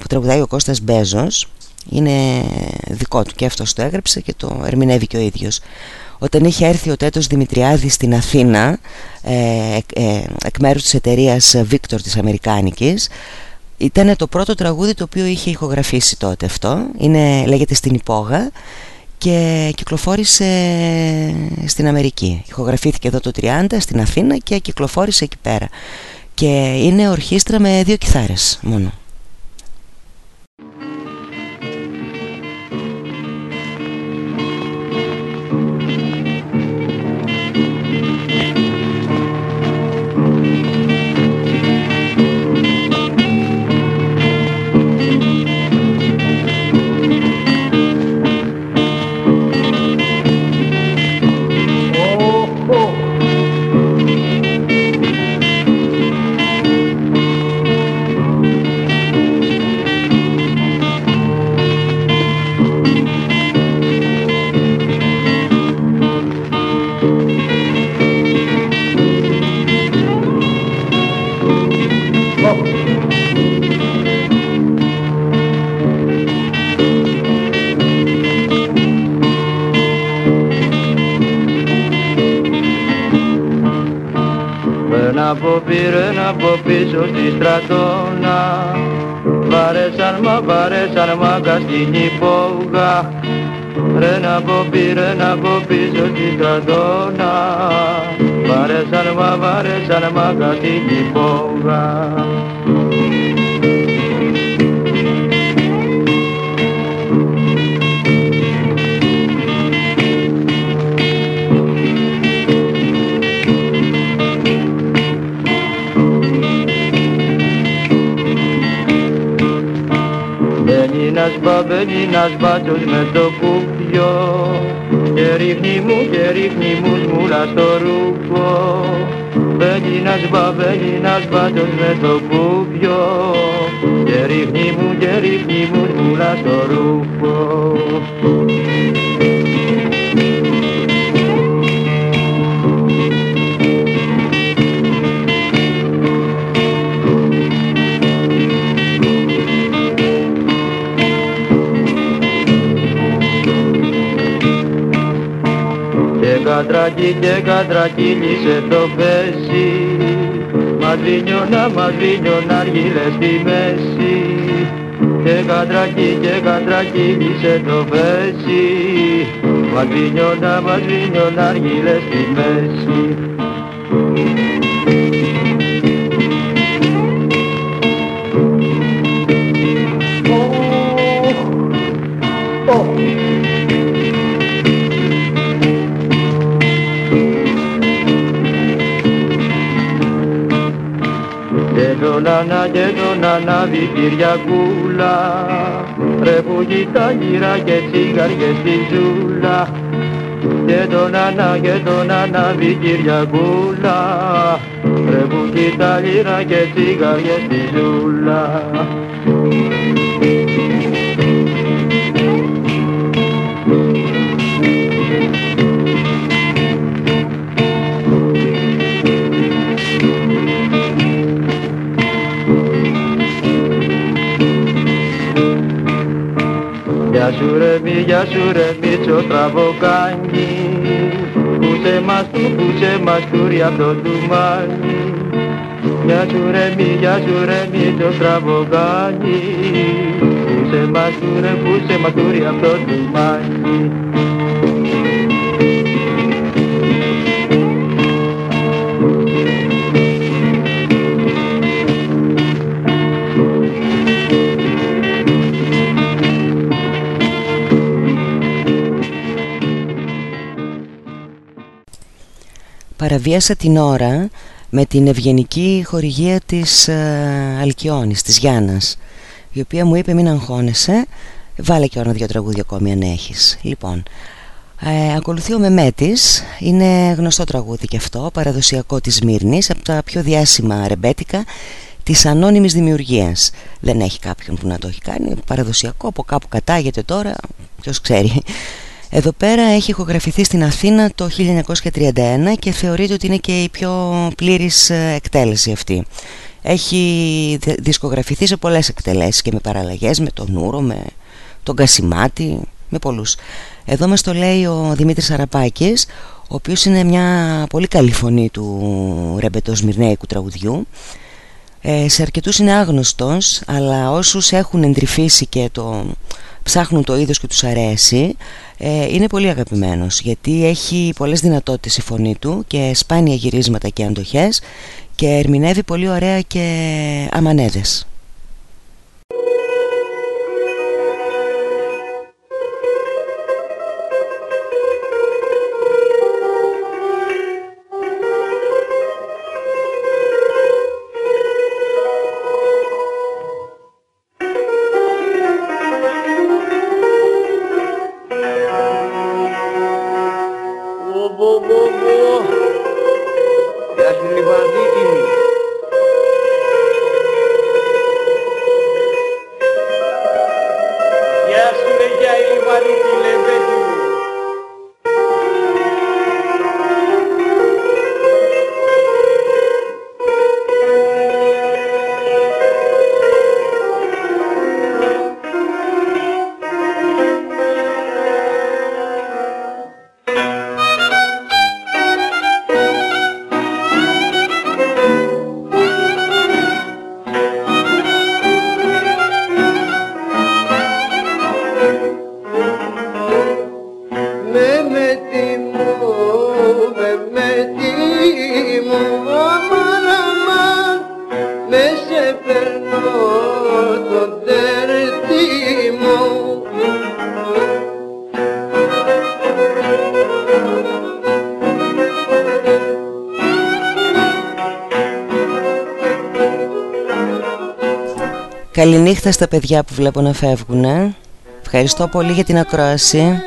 που τραγουδάει ο Κώστας Μπέζος. Είναι δικό του και αυτός το έγραψε και το ερμηνεύει και ο ίδιος. Όταν είχε έρθει ο Τέτος Δημητριάδης στην Αθήνα ε, ε, εκ μέρους της εταιρείας Victor της Αμερικάνικης ήταν το πρώτο τραγούδι το οποίο είχε ηχογραφήσει τότε αυτό. Είναι, λέγεται στην Υπόγα και κυκλοφόρησε στην Αμερική. Ηχογραφήθηκε εδώ το 30 στην Αθήνα και κυκλοφόρησε εκεί πέρα. Και είναι ορχήστρα με δύο κιθάρες μόνο από πήρεν από πίσω στη στρατόνα. Βαρέσαν μα βαρέσαν μάγκα στην υπόγα. Ρεν από πήρεν από πίσω στη στρατόνα. Βαρέσαν μα βαρέσαν μάγκα στην υπόγα ένας μπαμπελίνας μπάτσος με το κουπιό και ρίχνει μου και ρίχνει μου σμούλα στο ρούχο Μπελίνας μπαμπελίνας μπάτσος με το κουπιό και ρίχνει μου και ρίχνει μου σμούλα στο ρούχο κατρακί και κατρακύλισε το πέσι Μαδρίνιωνα, μαδρίνιωνα αργύλες στη μέση. Και κατρακί και κατρακύλισε το πέσι Μαδρίνιωνα, μαδρίνιωνα αργύλες στη μέση νάνα και τον ανάβει Κυριακούλα. Ρε που κοιτά γύρα και τσιγαριές στη ζούλα. Και τον ανά και τον ανάβει Κυριακούλα. Ρε που κοιτά γύρα και τσιγαριές στη ζούλα Γεια σου ρε μη, γεια σου ρε Μίτσο τραβοκάνι Πούσε μας του, πούσε μας τούρι απ' το τουμάνι Γεια σου ρε μη, γεια σου ρε Μίτσο τραβοκάνι σε μαστούρε που σε μαστούρι αυτό το μάχη Παραβίασα την ώρα με την ευγενική χορηγία της ε, Αλκιόνης, της Γιάννας η οποία μου είπε μην αγχώνεσαι βάλε και ένα δυο τραγούδια ακόμη αν έχεις λοιπόν ε, ακολουθεί ο Μεμέτης είναι γνωστό τραγούδι και αυτό παραδοσιακό της Μύρνης από τα πιο διάσημα ρεμπέτικα της ανώνυμης δημιουργίας. Δεν έχει κάποιον που να το έχει κάνει παραδοσιακό από κάπου κατάγεται τώρα ποιος ξέρει εδώ πέρα έχει ηχογραφηθεί στην Αθήνα το 1931 και θεωρείται ότι είναι και η πιο πλήρης ε, εκτέλεση αυτή. Έχει δισκογραφηθεί σε πολλές εκτελέσεις και με παραλλαγές, με τον Ούρο, με τον Κασιμάτη, με πολλούς. Εδώ μας το λέει ο Δημήτρης Αραπάκης, ο οποίος είναι μια πολύ καλή φωνή του ρεμπετός μυρνέικου τραγουδιού. Ε, σε αρκετούς είναι άγνωστος, αλλά όσους έχουν εντρυφήσει και το ψάχνουν το είδος και τους αρέσει ε, είναι πολύ αγαπημένος γιατί έχει πολλές δυνατότητες η φωνή του και σπάνια γυρίσματα και αντοχές και ερμηνεύει πολύ ωραία και αμανέδες. Καληνύχτα στα παιδιά που βλέπω να φεύγουν. Ευχαριστώ πολύ για την ακρόαση.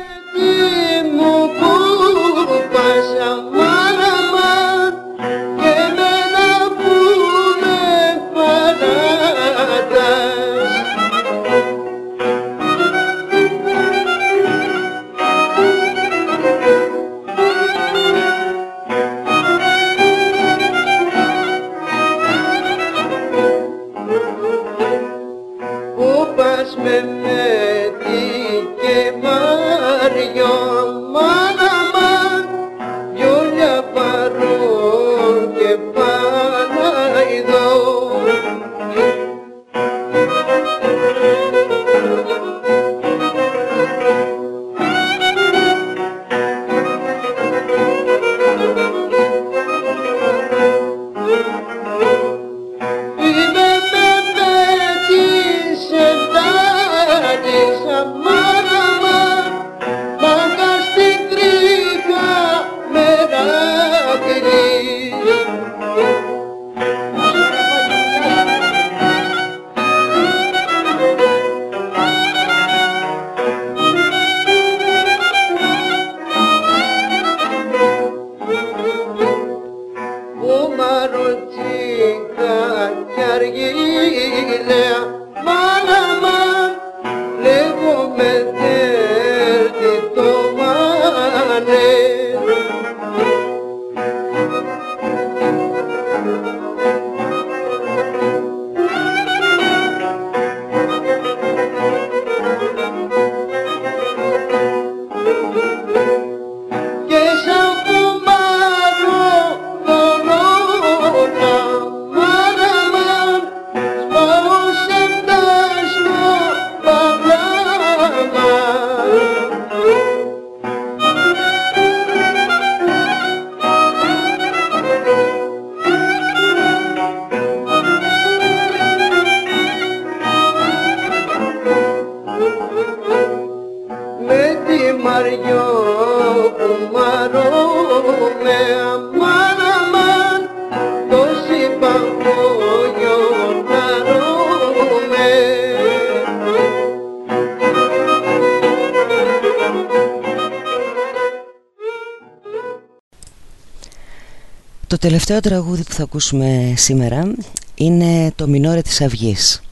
Τελευταίο τραγούδι που θα ακούσουμε σήμερα είναι το Μινόρε της Αυγής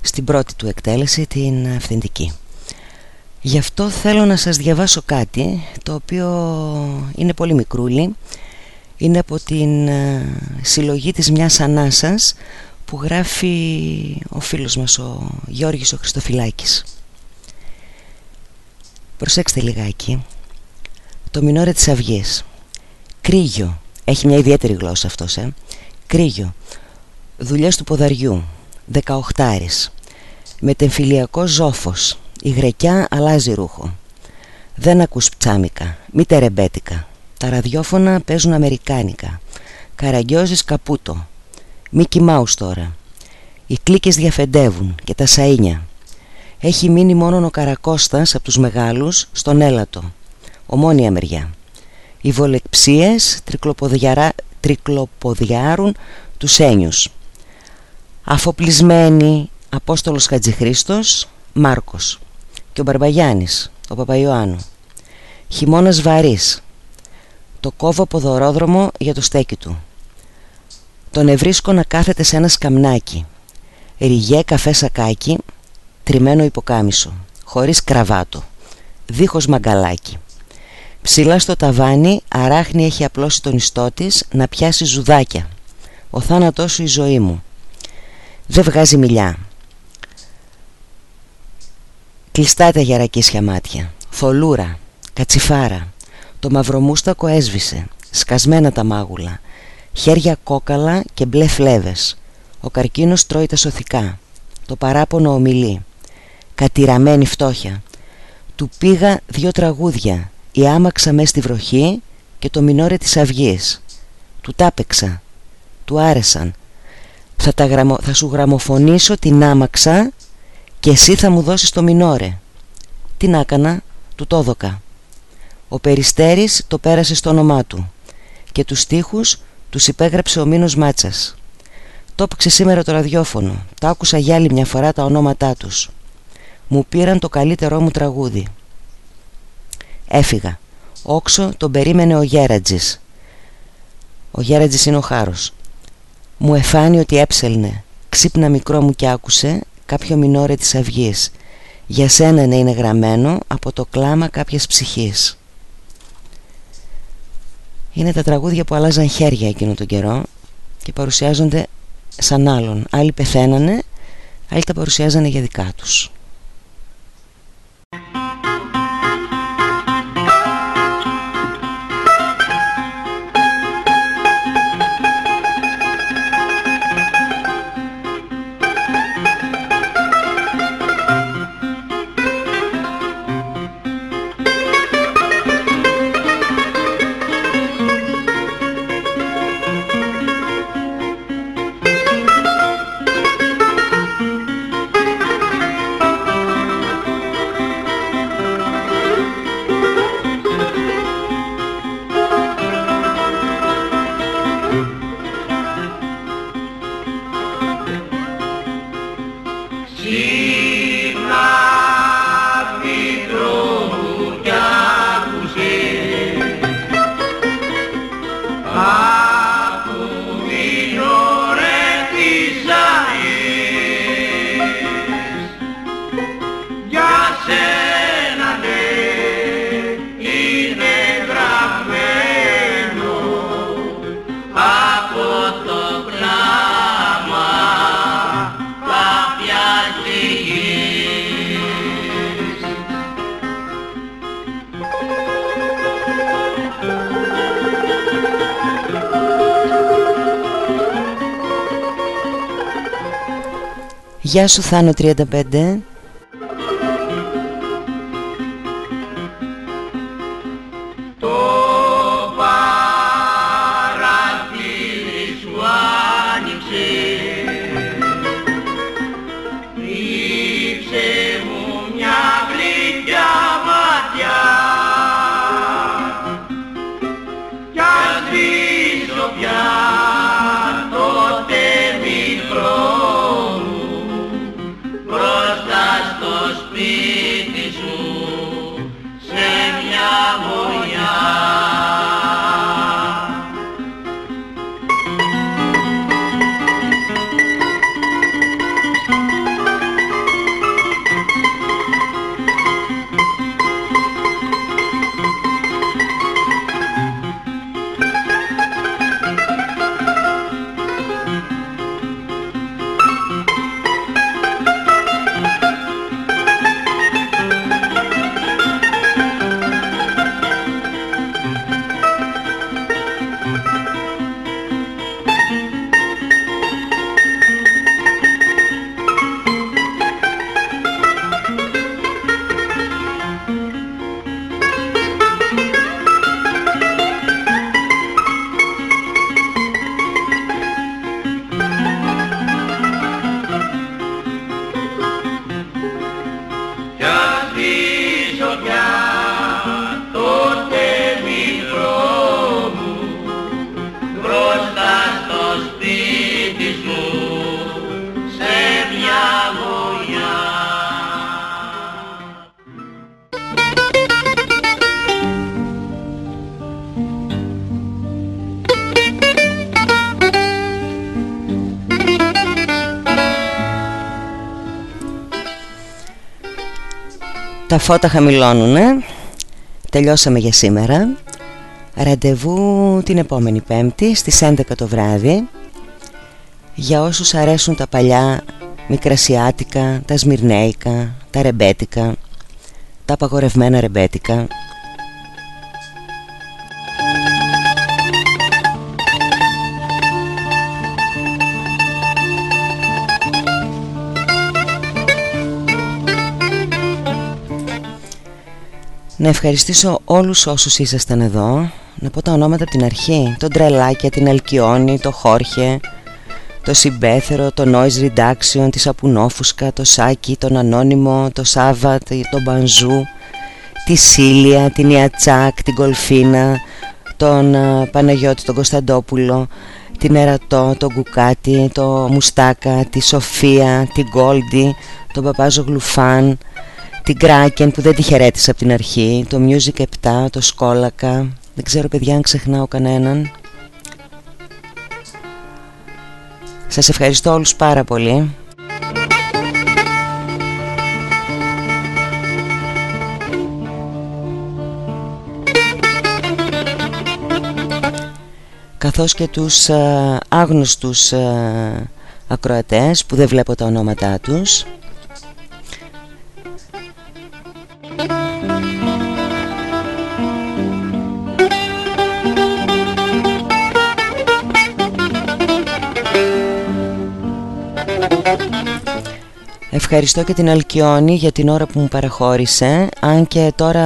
στην πρώτη του εκτέλεση την αυθεντική. Γι' αυτό θέλω να σας διαβάσω κάτι το οποίο είναι πολύ μικρούλι. Είναι από την ε, συλλογή της μιας ανάσας που γράφει ο φίλος μας ο Γιώργης ο Χριστοφυλάκης. Προσέξτε λιγάκι. Το Μινόρε της Αυγής Κρίγιο Έχει μια ιδιαίτερη γλώσσα αυτός ε. Κρίγιο Δουλειές του ποδαριού. Δεκαοχτάρης Μετεμφυλιακό ζόφος. Η γρεκιά αλλάζει ρούχο. Δεν ακούς ψάμικα. Μη τερεμπέτικα. Τα ραδιόφωνα παίζουν αμερικάνικα. Καραγκιόζεις καπούτο. Μίκι Μάους τώρα. Οι κλίκες διαφεντεύουν και τα σαΐνια. Έχει μείνει μόνο ο Καρακώστας από τους μεγάλους στον έλατο. Ομόνια μεριά Οι βολεξίες τρικλοποδιάρουν τους ένιους. Αφοπλισμένοι Απόστολος Χατζηχρίστος Μάρκος Και ο Μπαρμπαγιάννης Ο Παπαϊωάννου Χειμώνας βαρύς. Το κόβω ποδορόδρομο για το στέκι του. Τον ευρίσκω να κάθεται σε ένα σκαμνάκι. Ριγέ καφέ σακάκι Τριμμένο υποκάμισο Χωρίς κραβάτο Δίχως μαγκαλάκι Ψηλά στο ταβάνι αράχνη έχει απλώσει τον ιστό της Να πιάσει ζουδάκια. Ο θάνατός σου η ζωή μου. Δεν βγάζει μιλιά. Κλειστά τα γερακίσια μάτια. Θολούρα, κατσιφάρα. Το μαυρομούστακο έσβησε. Σκασμένα τα μάγουλα. Χέρια κόκαλα και μπλε φλέβες. Ο καρκίνος τρώει τα σωθικά. Το παράπονο ομιλεί. Κατηραμένη φτώχεια. Του πήγα δυο τραγούδια Η άμαξα μες στη βροχή Και το μινόρε της αυγής. Του τάπεξα. Του άρεσαν. Θα, τα γραμμο... θα σου γραμμοφωνήσω την άμαξα Και εσύ θα μου δώσεις το μινόρε. Τι να έκανα; Του το δωκα Ο Περιστέρης το πέρασε στο όνομά του Και τους στίχους τους υπέγραψε ο Μίνος Μάτσας. Το έπαιξε σήμερα το ραδιόφωνο. Τα άκουσα για άλλη μια φορά τα ονόματά τους. Μου πήραν το καλύτερό μου τραγούδι Έφυγα. Όξο τον περίμενε ο Γέρατζης Ο Γέρατζης είναι ο Χάρος. Μου εφάνει ότι έψελνε. Ξύπνα μικρό μου και άκουσε Κάποιο μινόρε της αυγής. Για σένα να είναι γραμμένο Από το κλάμα κάποιας ψυχής. Είναι τα τραγούδια που αλλάζαν χέρια εκείνο τον καιρό και παρουσιάζονται σαν άλλον. Άλλοι πεθαίνανε, άλλοι τα παρουσιάζανε για δικά τους. Ah. Γεια σου Θάνο 35 Τα φώτα χαμηλώνουνε. Τελειώσαμε για σήμερα. Ραντεβού την επόμενη πέμπτη στις 11 το βράδυ. Για όσους αρέσουν τα παλιά μικρασιάτικα, τα σμυρνέικα, τα ρεμπέτικα Τα απαγορευμένα ρεμπέτικα Να ευχαριστήσω όλους όσους ήσασταν εδώ. Να πω τα ονόματα από την αρχή. Τον Τρελάκια, την Αλκιόνη, το Χόρχε Το Συμπέθερο, το Noise Reduction Τη Σαπουνόφουσκα, το Σάκη, τον Ανώνυμο Το Σάββατ, τον Μπανζού Τη Σίλια, την Ιατσάκ, την Κολφίνα Τον Παναγιώτη, τον Κωνσταντόπουλο Την Ερατό, τον Κουκάτη, το Μουστάκα Τη Σοφία, την Γκόλντι Τον Παπάζο Γλουφάν την Kraken που δεν τη χαιρέτησα από την αρχή Το Music 7, το Σκόλακα. Δεν ξέρω παιδιά αν ξεχνάω κανέναν. Σας ευχαριστώ όλους πάρα πολύ. Καθώς και τους α, άγνωστους α, ακροατές που δεν βλέπω τα ονόματά τους Ευχαριστώ και την Αλκιόνη για την ώρα που μου παραχώρησε. Αν και τώρα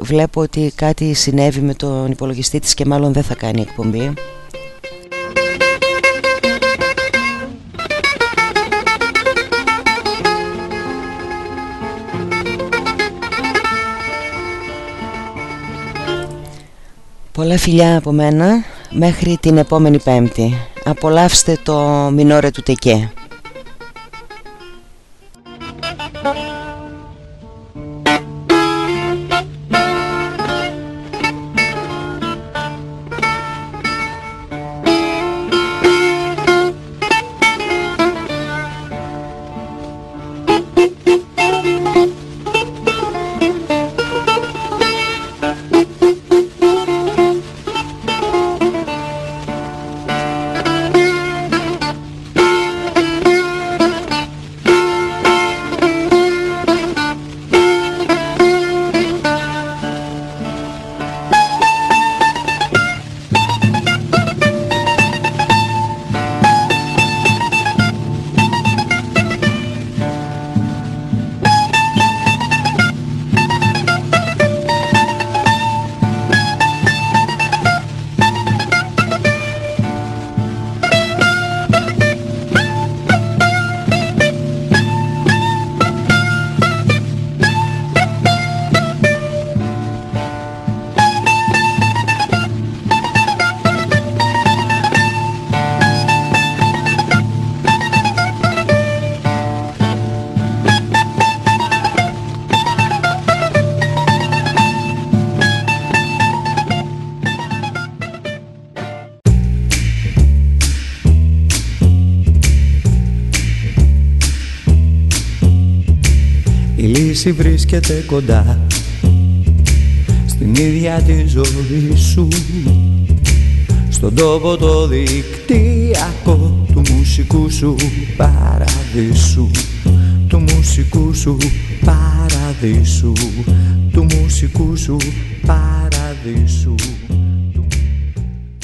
βλέπω ότι κάτι συνέβη με τον υπολογιστή της και μάλλον δεν θα κάνει εκπομπή. Πολλά φιλιά από μένα. Μέχρι την επόμενη πέμπτη. Απολαύστε το μινόρε του Τεκέ βρίσκεται κοντά Στην ίδια τη ζωή σου. Στον τόπο το δικτυακό Του μουσικού σου παραδείσου Του μουσικού σου παραδείσου Του μουσικού σου παραδείσου